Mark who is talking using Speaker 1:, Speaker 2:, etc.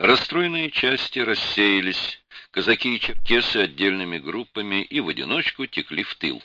Speaker 1: Расстроенные части рассеялись, казаки и черкесы отдельными группами и в одиночку текли в тыл.